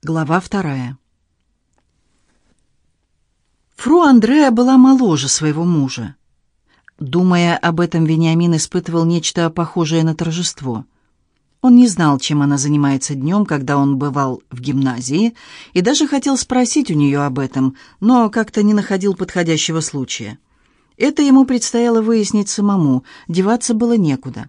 Глава вторая. Фру Андреа была моложе своего мужа. Думая об этом, Вениамин испытывал нечто похожее на торжество. Он не знал, чем она занимается днем, когда он бывал в гимназии, и даже хотел спросить у нее об этом, но как-то не находил подходящего случая. Это ему предстояло выяснить самому, деваться было некуда.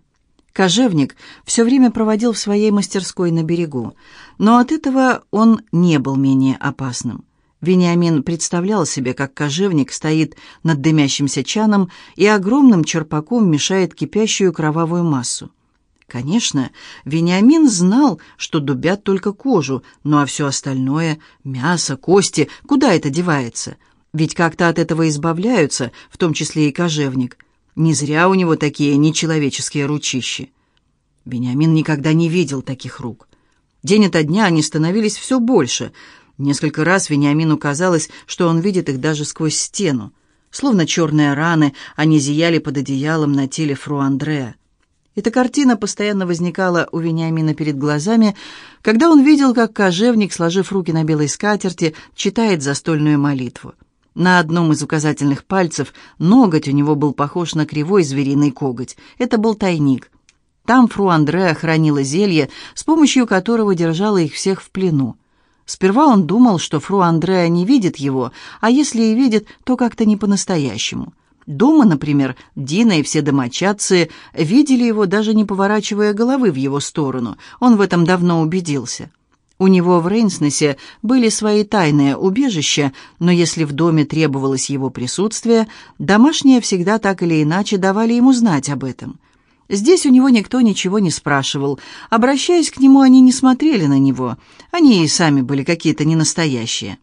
Кожевник все время проводил в своей мастерской на берегу, но от этого он не был менее опасным. Вениамин представлял себе, как кожевник стоит над дымящимся чаном и огромным черпаком мешает кипящую кровавую массу. Конечно, Вениамин знал, что дубят только кожу, ну а все остальное — мясо, кости — куда это девается? Ведь как-то от этого избавляются, в том числе и кожевник — не зря у него такие нечеловеческие ручищи. Бениамин никогда не видел таких рук. День ото дня они становились все больше. Несколько раз Вениамину казалось, что он видит их даже сквозь стену. Словно черные раны, они зияли под одеялом на теле фру Андреа. Эта картина постоянно возникала у Вениамина перед глазами, когда он видел, как кожевник, сложив руки на белой скатерти, читает застольную молитву. На одном из указательных пальцев ноготь у него был похож на кривой звериный коготь. Это был тайник. Там фру Андреа хранила зелье, с помощью которого держала их всех в плену. Сперва он думал, что фру Андреа не видит его, а если и видит, то как-то не по-настоящему. Дома, например, Дина и все домочадцы видели его, даже не поворачивая головы в его сторону. Он в этом давно убедился. У него в Рейнснесе были свои тайные убежища, но если в доме требовалось его присутствие, домашние всегда так или иначе давали ему знать об этом. Здесь у него никто ничего не спрашивал. Обращаясь к нему, они не смотрели на него. Они и сами были какие-то ненастоящие.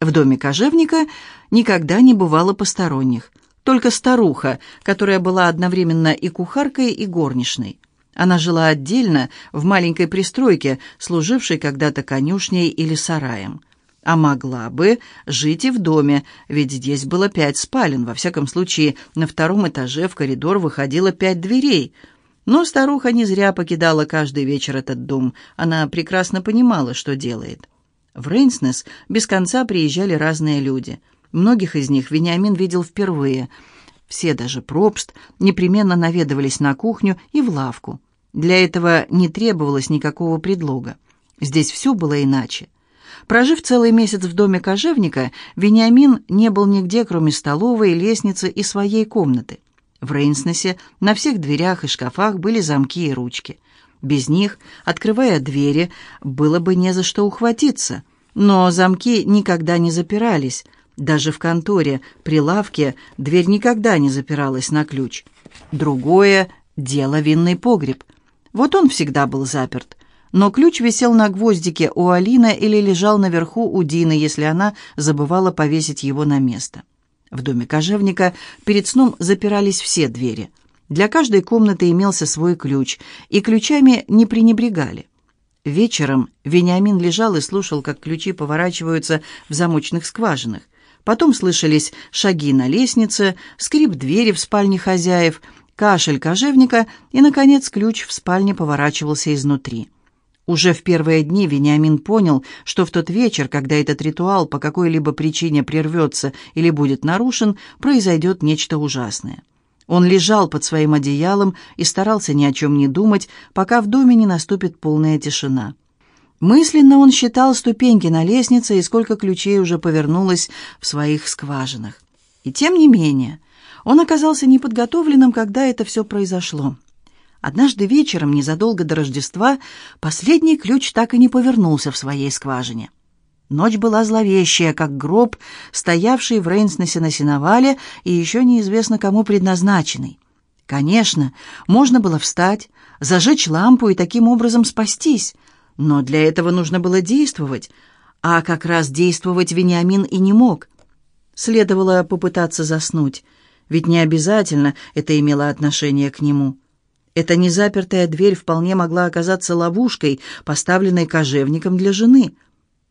В доме кожевника никогда не бывало посторонних. Только старуха, которая была одновременно и кухаркой, и горничной. Она жила отдельно, в маленькой пристройке, служившей когда-то конюшней или сараем. А могла бы жить и в доме, ведь здесь было пять спален, во всяком случае, на втором этаже в коридор выходило пять дверей. Но старуха не зря покидала каждый вечер этот дом, она прекрасно понимала, что делает. В Рейнснес без конца приезжали разные люди. Многих из них Вениамин видел впервые – все, даже Пробст, непременно наведывались на кухню и в лавку. Для этого не требовалось никакого предлога. Здесь все было иначе. Прожив целый месяц в доме кожевника, Вениамин не был нигде, кроме столовой, лестницы и своей комнаты. В Рейнснесе на всех дверях и шкафах были замки и ручки. Без них, открывая двери, было бы не за что ухватиться. Но замки никогда не запирались – даже в конторе, при лавке, дверь никогда не запиралась на ключ. Другое — дело винный погреб. Вот он всегда был заперт. Но ключ висел на гвоздике у Алины или лежал наверху у Дины, если она забывала повесить его на место. В доме кожевника перед сном запирались все двери. Для каждой комнаты имелся свой ключ, и ключами не пренебрегали. Вечером Вениамин лежал и слушал, как ключи поворачиваются в замочных скважинах. Потом слышались шаги на лестнице, скрип двери в спальне хозяев, кашель кожевника и, наконец, ключ в спальне поворачивался изнутри. Уже в первые дни Вениамин понял, что в тот вечер, когда этот ритуал по какой-либо причине прервется или будет нарушен, произойдет нечто ужасное. Он лежал под своим одеялом и старался ни о чем не думать, пока в доме не наступит полная тишина. Мысленно он считал ступеньки на лестнице и сколько ключей уже повернулось в своих скважинах. И тем не менее, он оказался неподготовленным, когда это все произошло. Однажды вечером, незадолго до Рождества, последний ключ так и не повернулся в своей скважине. Ночь была зловещая, как гроб, стоявший в Рейнснесе на сеновале и еще неизвестно кому предназначенный. Конечно, можно было встать, зажечь лампу и таким образом спастись — но для этого нужно было действовать, а как раз действовать Вениамин и не мог. Следовало попытаться заснуть, ведь не обязательно это имело отношение к нему. Эта незапертая дверь вполне могла оказаться ловушкой, поставленной кожевником для жены.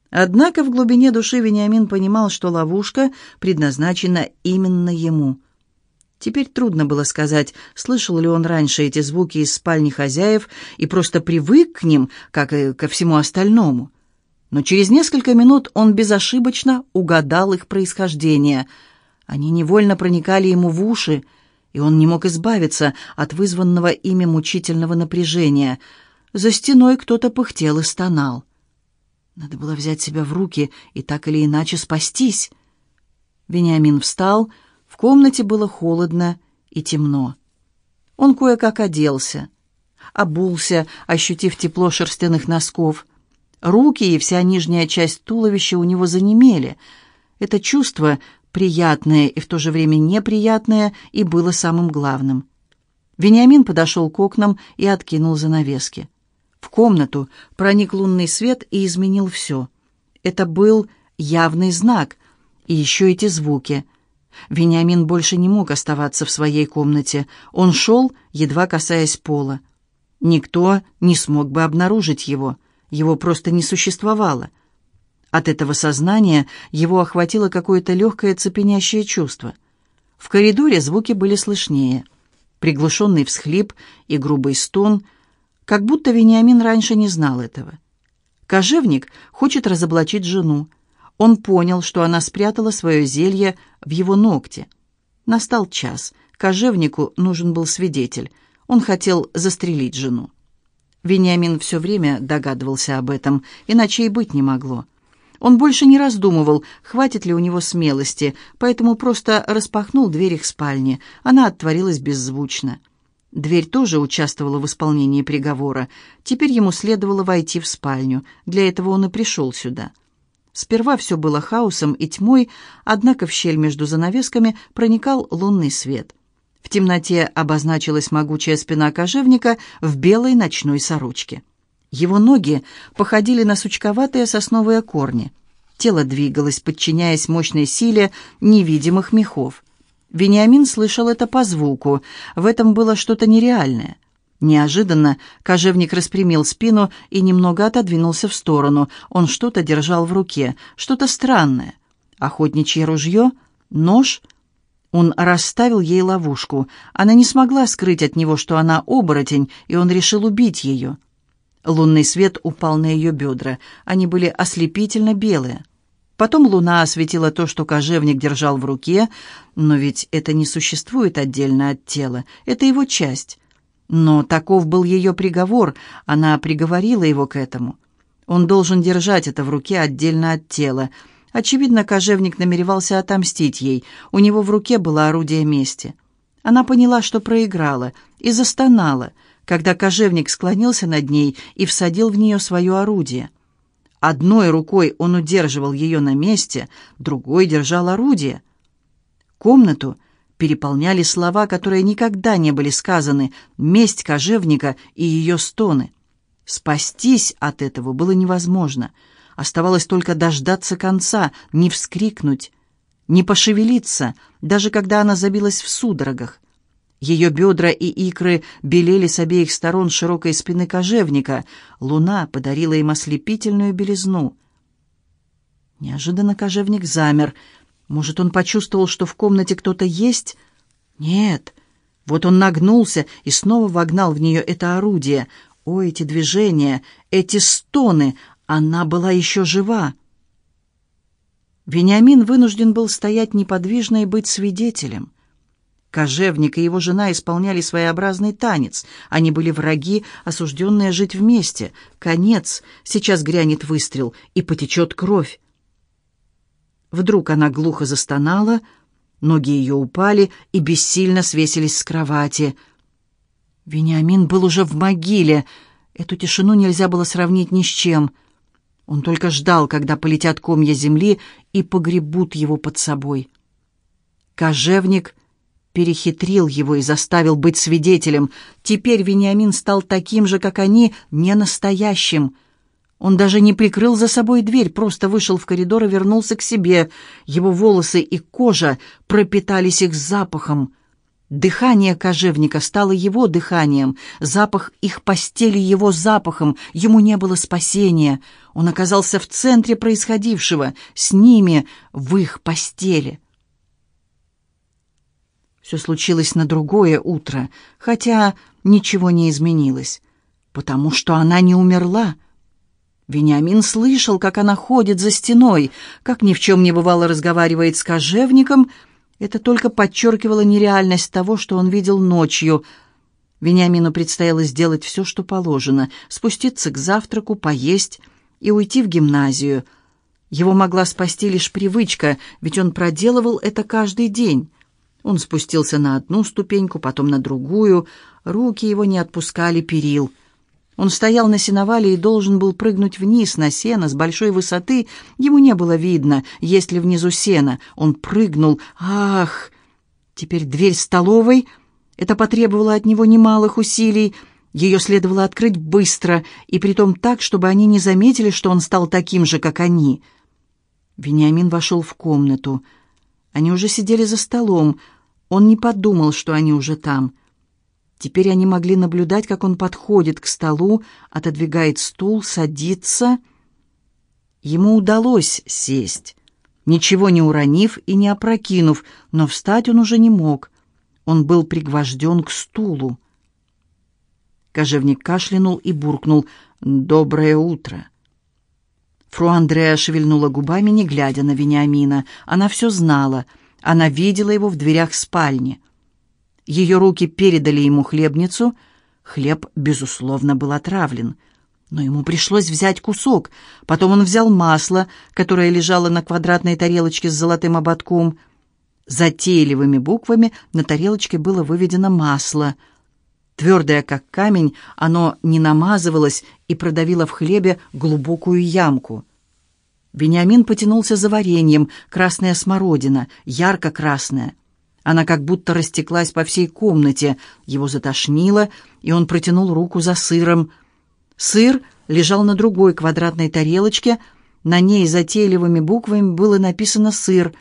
Однако в глубине души Вениамин понимал, что ловушка предназначена именно ему – Теперь трудно было сказать, слышал ли он раньше эти звуки из спальни хозяев и просто привык к ним, как и ко всему остальному. Но через несколько минут он безошибочно угадал их происхождение. Они невольно проникали ему в уши, и он не мог избавиться от вызванного ими мучительного напряжения. За стеной кто-то пыхтел и стонал. Надо было взять себя в руки и так или иначе спастись. Вениамин встал, в комнате было холодно и темно. Он кое-как оделся, обулся, ощутив тепло шерстяных носков. Руки и вся нижняя часть туловища у него занемели. Это чувство, приятное и в то же время неприятное, и было самым главным. Вениамин подошел к окнам и откинул занавески. В комнату проник лунный свет и изменил все. Это был явный знак, и еще эти звуки. Вениамин больше не мог оставаться в своей комнате. Он шел, едва касаясь пола. Никто не смог бы обнаружить его. Его просто не существовало. От этого сознания его охватило какое-то легкое цепенящее чувство. В коридоре звуки были слышнее. Приглушенный всхлип и грубый стон, как будто Вениамин раньше не знал этого. Кожевник хочет разоблачить жену. Он понял, что она спрятала свое зелье в его ногте. Настал час. Кожевнику нужен был свидетель. Он хотел застрелить жену. Вениамин все время догадывался об этом, иначе и быть не могло. Он больше не раздумывал, хватит ли у него смелости, поэтому просто распахнул дверь их спальни. Она отворилась беззвучно. Дверь тоже участвовала в исполнении приговора. Теперь ему следовало войти в спальню. Для этого он и пришел сюда. Сперва все было хаосом и тьмой, однако в щель между занавесками проникал лунный свет. В темноте обозначилась могучая спина кожевника в белой ночной сорочке. Его ноги походили на сучковатые сосновые корни. Тело двигалось, подчиняясь мощной силе невидимых мехов. Вениамин слышал это по звуку. В этом было что-то нереальное. Неожиданно кожевник распрямил спину и немного отодвинулся в сторону. Он что-то держал в руке, что-то странное. Охотничье ружье? Нож? Он расставил ей ловушку. Она не смогла скрыть от него, что она оборотень, и он решил убить ее. Лунный свет упал на ее бедра. Они были ослепительно белые. Потом луна осветила то, что кожевник держал в руке, но ведь это не существует отдельно от тела, это его часть. Но таков был ее приговор, она приговорила его к этому. Он должен держать это в руке отдельно от тела — Очевидно, кожевник намеревался отомстить ей. У него в руке было орудие мести. Она поняла, что проиграла, и застонала, когда кожевник склонился над ней и всадил в нее свое орудие. Одной рукой он удерживал ее на месте, другой держал орудие. Комнату переполняли слова, которые никогда не были сказаны, месть кожевника и ее стоны. Спастись от этого было невозможно — Оставалось только дождаться конца, не вскрикнуть, не пошевелиться, даже когда она забилась в судорогах. Ее бедра и икры белели с обеих сторон широкой спины кожевника. Луна подарила им ослепительную белизну. Неожиданно кожевник замер. Может, он почувствовал, что в комнате кто-то есть? Нет. Вот он нагнулся и снова вогнал в нее это орудие. О, эти движения, эти стоны! Она была еще жива. Вениамин вынужден был стоять неподвижно и быть свидетелем. Кожевник и его жена исполняли своеобразный танец. Они были враги, осужденные жить вместе. Конец. Сейчас грянет выстрел, и потечет кровь. Вдруг она глухо застонала, ноги ее упали и бессильно свесились с кровати. Вениамин был уже в могиле. Эту тишину нельзя было сравнить ни с чем — он только ждал, когда полетят комья земли и погребут его под собой. Кожевник перехитрил его и заставил быть свидетелем. Теперь Вениамин стал таким же, как они, не настоящим. Он даже не прикрыл за собой дверь, просто вышел в коридор и вернулся к себе. Его волосы и кожа пропитались их запахом. Дыхание кожевника стало его дыханием, запах их постели его запахом, ему не было спасения. Он оказался в центре происходившего, с ними, в их постели. Все случилось на другое утро, хотя ничего не изменилось, потому что она не умерла. Вениамин слышал, как она ходит за стеной, как ни в чем не бывало разговаривает с кожевником. Это только подчеркивало нереальность того, что он видел ночью. Вениамину предстояло сделать все, что положено, спуститься к завтраку, поесть и уйти в гимназию. Его могла спасти лишь привычка, ведь он проделывал это каждый день. Он спустился на одну ступеньку, потом на другую. Руки его не отпускали перил. Он стоял на сеновале и должен был прыгнуть вниз на сено с большой высоты. Ему не было видно, есть ли внизу сено. Он прыгнул. Ах! Теперь дверь столовой. Это потребовало от него немалых усилий. Ее следовало открыть быстро, и притом так, чтобы они не заметили, что он стал таким же, как они. Вениамин вошел в комнату. Они уже сидели за столом. Он не подумал, что они уже там. Теперь они могли наблюдать, как он подходит к столу, отодвигает стул, садится. Ему удалось сесть, ничего не уронив и не опрокинув, но встать он уже не мог. Он был пригвожден к стулу. Кожевник кашлянул и буркнул «Доброе утро». Фру Андреа шевельнула губами, не глядя на Вениамина. Она все знала. Она видела его в дверях спальни. Ее руки передали ему хлебницу. Хлеб, безусловно, был отравлен. Но ему пришлось взять кусок. Потом он взял масло, которое лежало на квадратной тарелочке с золотым ободком. Затейливыми буквами на тарелочке было выведено масло. Твердое, как камень, оно не намазывалось и продавило в хлебе глубокую ямку. Вениамин потянулся за вареньем, красная смородина, ярко-красная. Она как будто растеклась по всей комнате. Его затошнило, и он протянул руку за сыром. Сыр лежал на другой квадратной тарелочке. На ней затейливыми буквами было написано «сыр».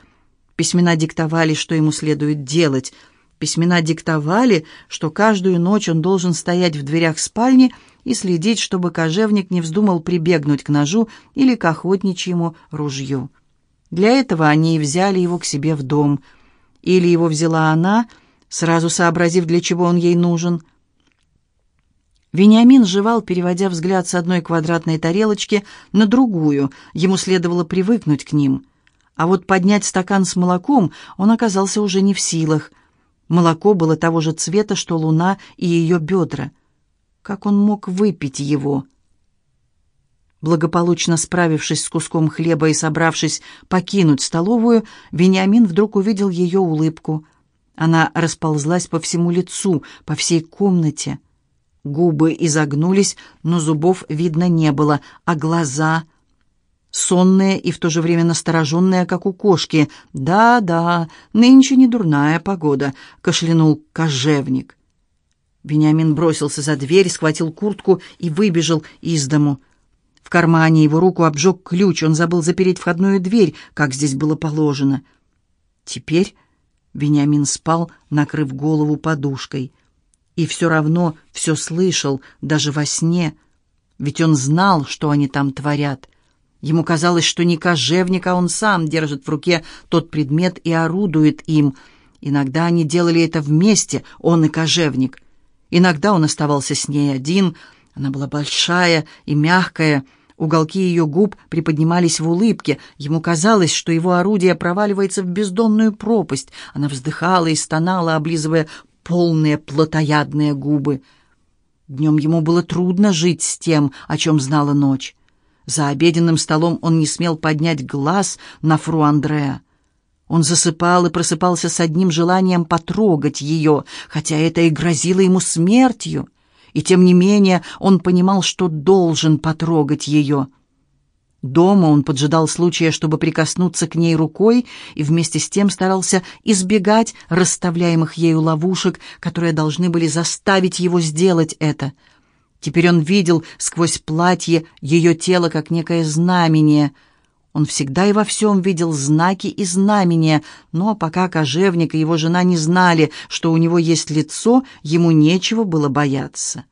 Письмена диктовали, что ему следует делать. Письмена диктовали, что каждую ночь он должен стоять в дверях спальни и следить, чтобы кожевник не вздумал прибегнуть к ножу или к охотничьему ружью. Для этого они и взяли его к себе в дом – или его взяла она, сразу сообразив, для чего он ей нужен. Вениамин жевал, переводя взгляд с одной квадратной тарелочки на другую. Ему следовало привыкнуть к ним. А вот поднять стакан с молоком он оказался уже не в силах. Молоко было того же цвета, что луна и ее бедра. Как он мог выпить его? Благополучно справившись с куском хлеба и собравшись покинуть столовую, Вениамин вдруг увидел ее улыбку. Она расползлась по всему лицу, по всей комнате. Губы изогнулись, но зубов видно не было, а глаза... Сонные и в то же время настороженные, как у кошки. «Да-да, нынче не дурная погода», — кашлянул кожевник. Вениамин бросился за дверь, схватил куртку и выбежал из дому. В кармане его руку обжег ключ, он забыл запереть входную дверь, как здесь было положено. Теперь Вениамин спал, накрыв голову подушкой. И все равно все слышал, даже во сне, ведь он знал, что они там творят. Ему казалось, что не кожевник, а он сам держит в руке тот предмет и орудует им. Иногда они делали это вместе, он и кожевник. Иногда он оставался с ней один. Она была большая и мягкая, Уголки ее губ приподнимались в улыбке. Ему казалось, что его орудие проваливается в бездонную пропасть. Она вздыхала и стонала, облизывая полные плотоядные губы. Днем ему было трудно жить с тем, о чем знала ночь. За обеденным столом он не смел поднять глаз на фру Андреа. Он засыпал и просыпался с одним желанием потрогать ее, хотя это и грозило ему смертью и тем не менее он понимал, что должен потрогать ее. Дома он поджидал случая, чтобы прикоснуться к ней рукой, и вместе с тем старался избегать расставляемых ею ловушек, которые должны были заставить его сделать это. Теперь он видел сквозь платье ее тело как некое знамение. Он всегда и во всем видел знаки и знамения, но пока кожевник и его жена не знали, что у него есть лицо, ему нечего было бояться.